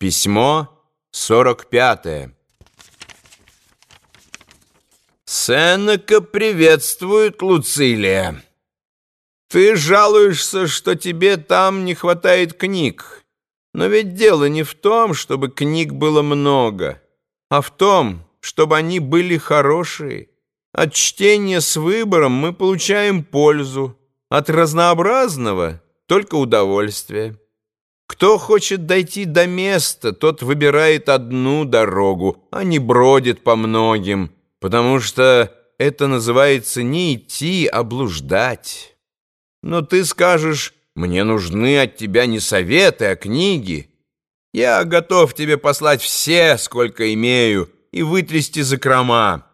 Письмо 45. Сенека приветствует Луцилия. Ты жалуешься, что тебе там не хватает книг. Но ведь дело не в том, чтобы книг было много, а в том, чтобы они были хорошие. От чтения с выбором мы получаем пользу, от разнообразного — только удовольствие. Кто хочет дойти до места, тот выбирает одну дорогу, а не бродит по многим, потому что это называется не идти, а блуждать. Но ты скажешь, мне нужны от тебя не советы, а книги. Я готов тебе послать все, сколько имею, и вытрясти закрома.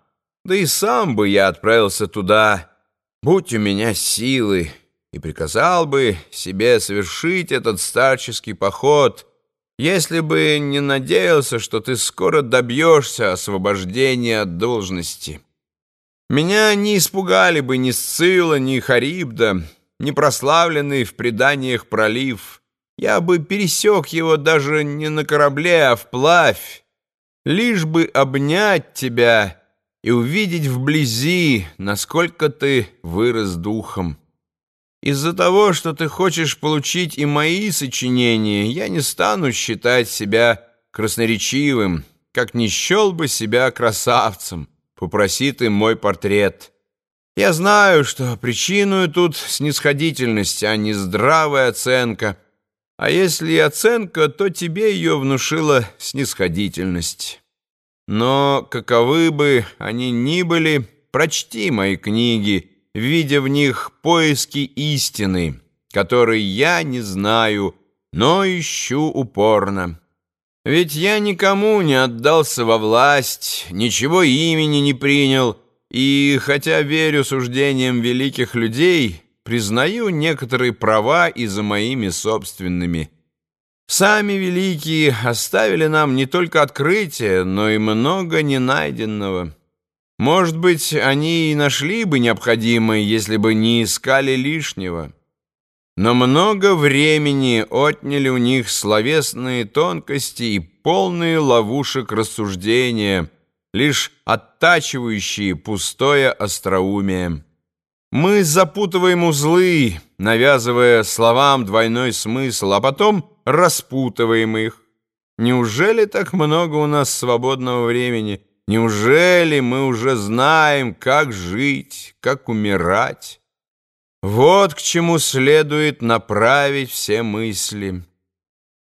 Да и сам бы я отправился туда, будь у меня силы» и приказал бы себе совершить этот старческий поход, если бы не надеялся, что ты скоро добьешься освобождения от должности. Меня не испугали бы ни Сцилла, ни Харибда, ни прославленный в преданиях пролив. Я бы пересек его даже не на корабле, а вплавь, лишь бы обнять тебя и увидеть вблизи, насколько ты вырос духом. Из-за того, что ты хочешь получить и мои сочинения, я не стану считать себя красноречивым, как не счел бы себя красавцем, попроси ты мой портрет. Я знаю, что причиной тут снисходительность, а не здравая оценка. А если и оценка, то тебе ее внушила снисходительность. Но каковы бы они ни были, прочти мои книги — видя в них поиски истины, которой я не знаю, но ищу упорно. Ведь я никому не отдался во власть, ничего имени не принял, и, хотя верю суждениям великих людей, признаю некоторые права и за моими собственными. Сами великие оставили нам не только открытие, но и много ненайденного. Может быть, они и нашли бы необходимое, если бы не искали лишнего. Но много времени отняли у них словесные тонкости и полные ловушек рассуждения, лишь оттачивающие пустое остроумие. Мы запутываем узлы, навязывая словам двойной смысл, а потом распутываем их. Неужели так много у нас свободного времени? Неужели мы уже знаем, как жить, как умирать? Вот к чему следует направить все мысли.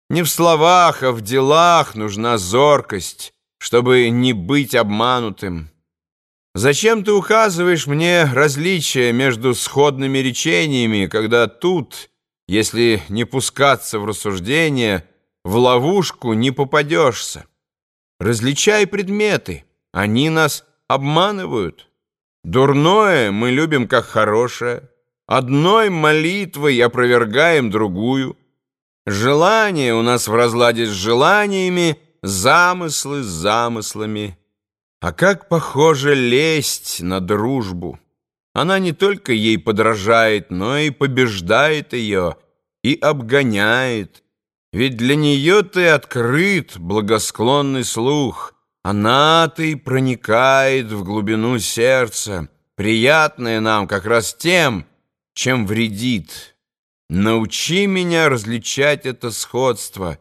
Не в словах, а в делах нужна зоркость, чтобы не быть обманутым. Зачем ты указываешь мне различия между сходными речениями, когда тут, если не пускаться в рассуждения, в ловушку не попадешься? Различай предметы — они нас обманывают. Дурное мы любим как хорошее. Одной молитвой опровергаем другую. Желания у нас в разладе с желаниями, замыслы с замыслами. А как похоже лесть на дружбу. Она не только ей подражает, но и побеждает ее и обгоняет. Ведь для нее ты открыт, благосклонный слух — она-то и проникает в глубину сердца, приятная нам как раз тем, чем вредит. Научи меня различать это сходство.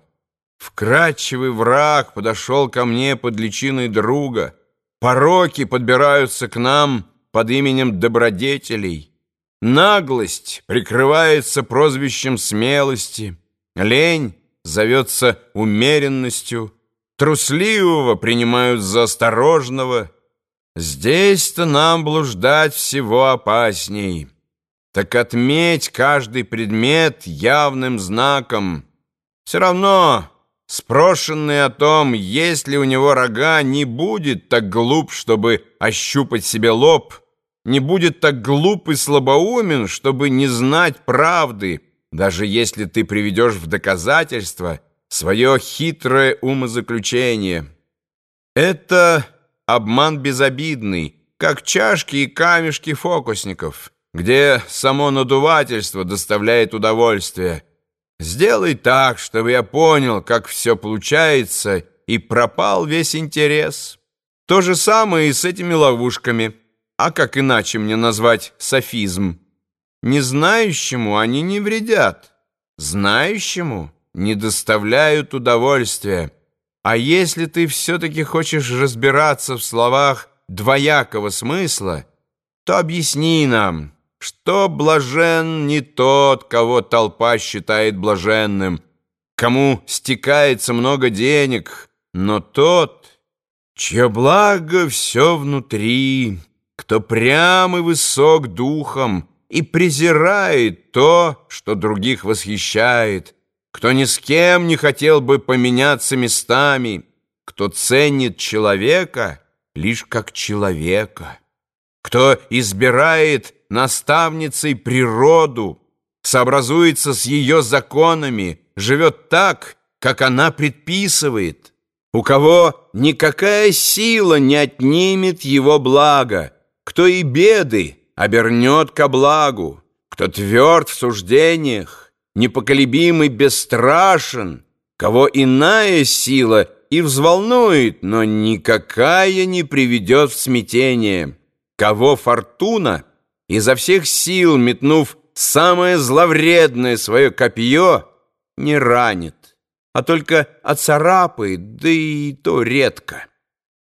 Вкрадчивый враг подошел ко мне под личиной друга. Пороки подбираются к нам под именем добродетелей. Наглость прикрывается прозвищем смелости. Лень зовется умеренностью. Трусливого принимают за осторожного. Здесь-то нам блуждать всего опасней. Так отметь каждый предмет явным знаком. Все равно, спрошенный о том, есть ли у него рога, не будет так глуп, чтобы ощупать себе лоб, не будет так глуп и слабоумен, чтобы не знать правды, даже если ты приведешь в доказательство — свое хитрое умозаключение. Это обман безобидный, как чашки и камешки фокусников, где само надувательство доставляет удовольствие. Сделай так, чтобы я понял, как все получается, и пропал весь интерес. То же самое и с этими ловушками. А как иначе мне назвать софизм? Незнающему они не вредят, знающему не доставляют удовольствия. А если ты все-таки хочешь разбираться в словах двоякого смысла, то объясни нам, что блажен не тот, кого толпа считает блаженным, кому стекается много денег, но тот, чье благо все внутри, кто прям и высок духом и презирает то, что других восхищает, кто ни с кем не хотел бы поменяться местами, кто ценит человека лишь как человека, кто избирает наставницей природу, сообразуется с ее законами, живет так, как она предписывает, у кого никакая сила не отнимет его благо, кто и беды обернет ко благу, кто тверд в суждениях, непоколебим и бесстрашен, кого иная сила и взволнует, но никакая не приведет в смятение, кого фортуна — изо всех сил метнув самое зловредное свое копье, не ранит, а только оцарапает, да и то редко.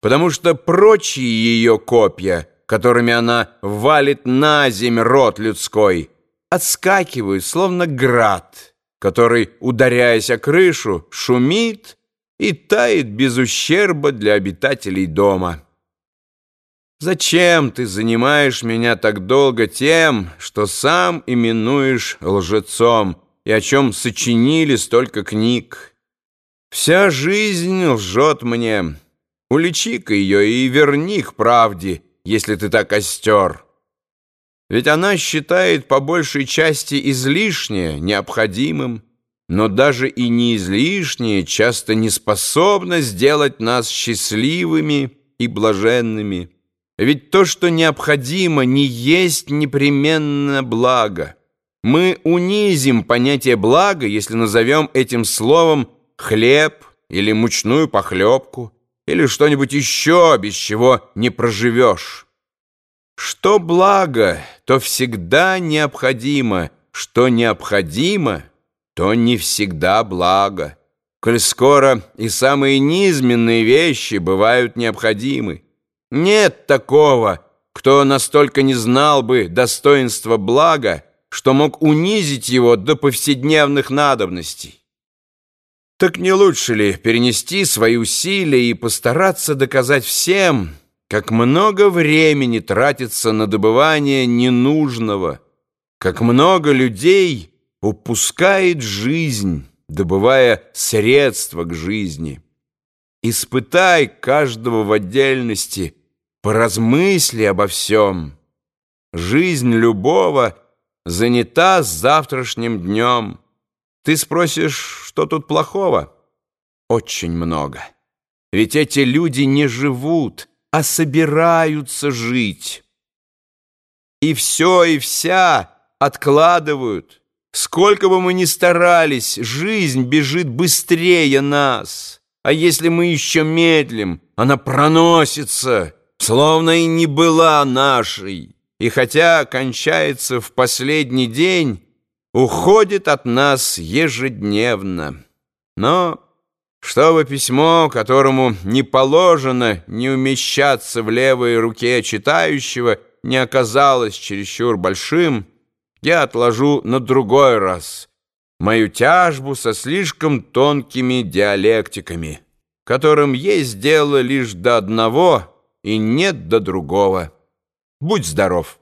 Потому что прочие ее копья, которыми она валит на земь рот людской, отскакивают, словно град, который, ударяясь о крышу, шумит и тает без ущерба для обитателей дома. Зачем ты занимаешь меня так долго тем, что сам именуешь лжецом, и о чем сочинили столько книг? Вся жизнь лжет мне. Уличи-ка ее и верни к правде, если ты так остер. Ведь она считает по большей части излишнее необходимым, но даже и не излишнее часто не способно сделать нас счастливыми и блаженными. Ведь то, что необходимо, не есть непременно благо. Мы унизим понятие блага, если назовем этим словом хлеб или мучную похлебку, или что-нибудь еще, без чего не проживешь. Что благо, то всегда необходимо, что необходимо, то не всегда благо. Коль скоро и самые низменные вещи бывают необходимы. Нет такого, кто настолько не знал бы достоинства блага, что мог унизить его до повседневных надобностей. Так не лучше ли перенести свои усилия и постараться доказать всем, как много времени тратится на добывание ненужного, как много людей упускает жизнь, добывая средства к жизни. Испытай каждого в отдельности – Поразмысли обо всем. Жизнь любого занята завтрашним днем. Ты спросишь, что тут плохого? Очень много. Ведь эти люди не живут, а собираются жить. И все, и вся откладывают. Сколько бы мы ни старались, жизнь бежит быстрее нас. А если мы еще медлим, она проносится словно и не была нашей, и хотя кончается в последний день, уходит от нас ежедневно. Но чтобы письмо, которому не положено не умещаться в левой руке читающего, не оказалось чересчур большим, я отложу на другой раз мою тяжбу со слишком тонкими диалектиками, которым есть дело лишь до одного — и нет до другого. Будь здоров!